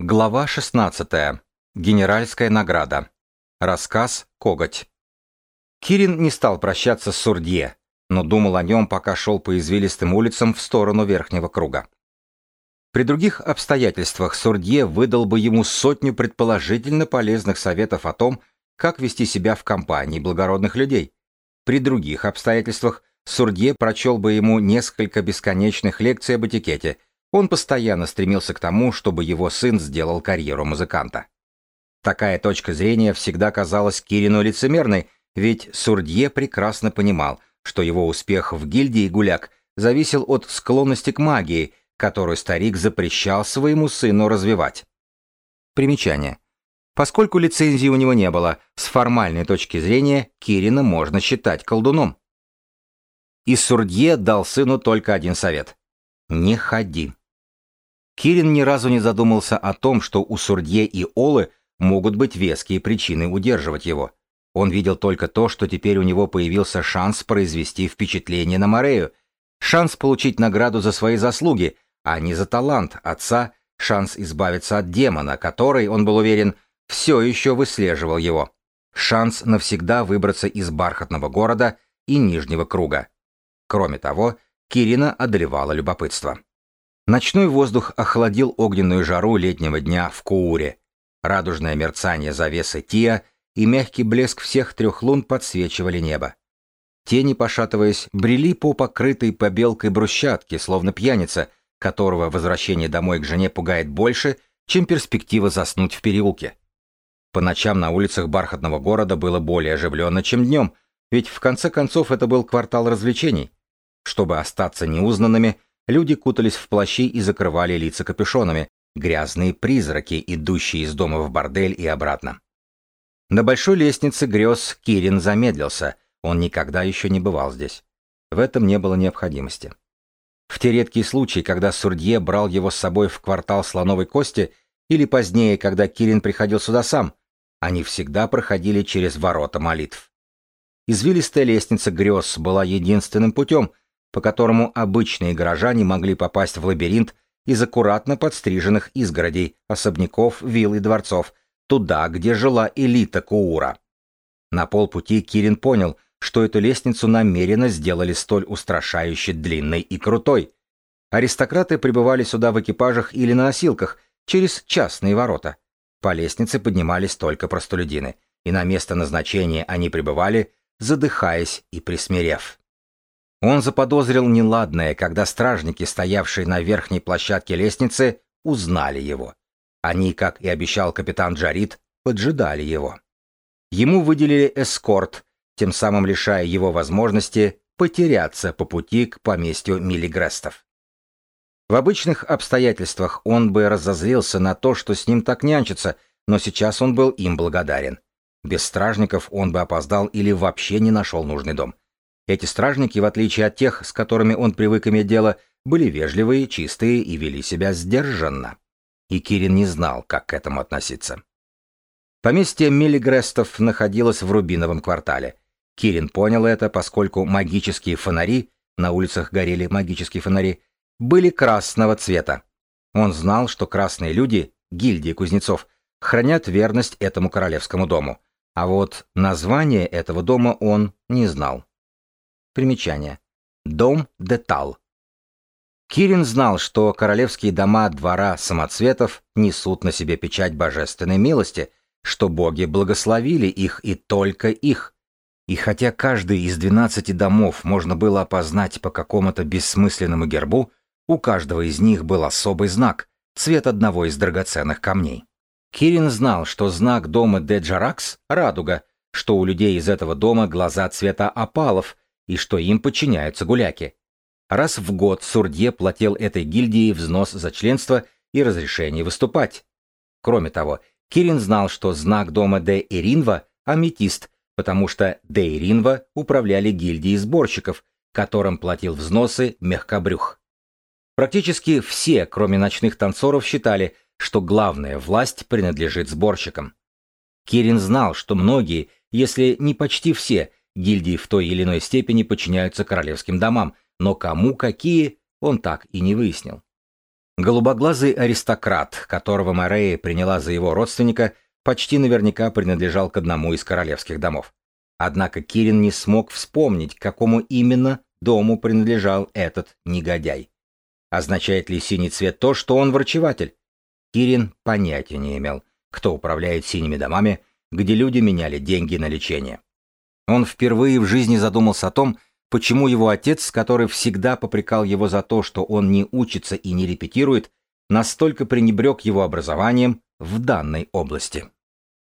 Глава 16. Генеральская награда. Рассказ «Коготь». Кирин не стал прощаться с Сурдье, но думал о нем, пока шел по извилистым улицам в сторону верхнего круга. При других обстоятельствах Сурдье выдал бы ему сотню предположительно полезных советов о том, как вести себя в компании благородных людей. При других обстоятельствах Сурдье прочел бы ему несколько бесконечных лекций об этикете – он постоянно стремился к тому, чтобы его сын сделал карьеру музыканта. Такая точка зрения всегда казалась Кирину лицемерной, ведь Сурдье прекрасно понимал, что его успех в гильдии гуляк зависел от склонности к магии, которую старик запрещал своему сыну развивать. Примечание. Поскольку лицензии у него не было, с формальной точки зрения Кирина можно считать колдуном. И Сурдье дал сыну только один совет. «Не ходи». Кирин ни разу не задумался о том, что у Сурдье и Олы могут быть веские причины удерживать его. Он видел только то, что теперь у него появился шанс произвести впечатление на Морею, шанс получить награду за свои заслуги, а не за талант отца, шанс избавиться от демона, который, он был уверен, все еще выслеживал его, шанс навсегда выбраться из бархатного города и нижнего круга. Кроме того, Кирина одолевало любопытство. Ночной воздух охладил огненную жару летнего дня в Кууре. Радужное мерцание завесы Тия и мягкий блеск всех трех лун подсвечивали небо. Тени, пошатываясь, брели по покрытой побелкой брусчатке, словно пьяница, которого возвращение домой к жене пугает больше, чем перспектива заснуть в переулке. По ночам на улицах бархатного города было более оживленно, чем днем, ведь в конце концов это был квартал развлечений. Чтобы остаться неузнанными, Люди кутались в плащи и закрывали лица капюшонами, грязные призраки, идущие из дома в бордель и обратно. На большой лестнице грез Кирин замедлился, он никогда еще не бывал здесь. В этом не было необходимости. В те редкие случаи, когда Сурдье брал его с собой в квартал Слоновой Кости, или позднее, когда Кирин приходил сюда сам, они всегда проходили через ворота молитв. Извилистая лестница грез была единственным путем, по которому обычные горожане могли попасть в лабиринт из аккуратно подстриженных изгородей, особняков, вилл и дворцов, туда, где жила элита Куура. На полпути Кирин понял, что эту лестницу намеренно сделали столь устрашающе длинной и крутой. Аристократы прибывали сюда в экипажах или на носилках, через частные ворота. По лестнице поднимались только простолюдины, и на место назначения они прибывали, задыхаясь и присмирев. Он заподозрил неладное, когда стражники, стоявшие на верхней площадке лестницы, узнали его. Они, как и обещал капитан Джарит, поджидали его. Ему выделили эскорт, тем самым лишая его возможности потеряться по пути к поместью Миллигрестов. В обычных обстоятельствах он бы разозлился на то, что с ним так нянчится, но сейчас он был им благодарен. Без стражников он бы опоздал или вообще не нашел нужный дом. Эти стражники, в отличие от тех, с которыми он привык иметь дело, были вежливые, чистые и вели себя сдержанно. И Кирин не знал, как к этому относиться. Поместье Миллигрестов находилось в Рубиновом квартале. Кирин понял это, поскольку магические фонари, на улицах горели магические фонари, были красного цвета. Он знал, что красные люди, гильдии кузнецов, хранят верность этому королевскому дому. А вот название этого дома он не знал. Примечание. Дом Детал. Кирин знал, что королевские дома двора самоцветов несут на себе печать божественной милости, что боги благословили их и только их. И хотя каждый из двенадцати домов можно было опознать по какому-то бессмысленному гербу, у каждого из них был особый знак, цвет одного из драгоценных камней. Кирин знал, что знак дома Деджаракс — радуга, что у людей из этого дома глаза цвета опалов — и что им подчиняются гуляки. Раз в год Сурдье платил этой гильдии взнос за членство и разрешение выступать. Кроме того, Кирин знал, что знак дома Де Иринва – аметист, потому что Де Иринва управляли гильдией сборщиков, которым платил взносы мягкобрюх. Практически все, кроме ночных танцоров, считали, что главная власть принадлежит сборщикам. Кирин знал, что многие, если не почти все, Гильдии в той или иной степени подчиняются королевским домам, но кому какие, он так и не выяснил. Голубоглазый аристократ, которого Морея приняла за его родственника, почти наверняка принадлежал к одному из королевских домов. Однако Кирин не смог вспомнить, к какому именно дому принадлежал этот негодяй. Означает ли синий цвет то, что он врачеватель? Кирин понятия не имел, кто управляет синими домами, где люди меняли деньги на лечение. Он впервые в жизни задумался о том, почему его отец, который всегда попрекал его за то, что он не учится и не репетирует, настолько пренебрег его образованием в данной области.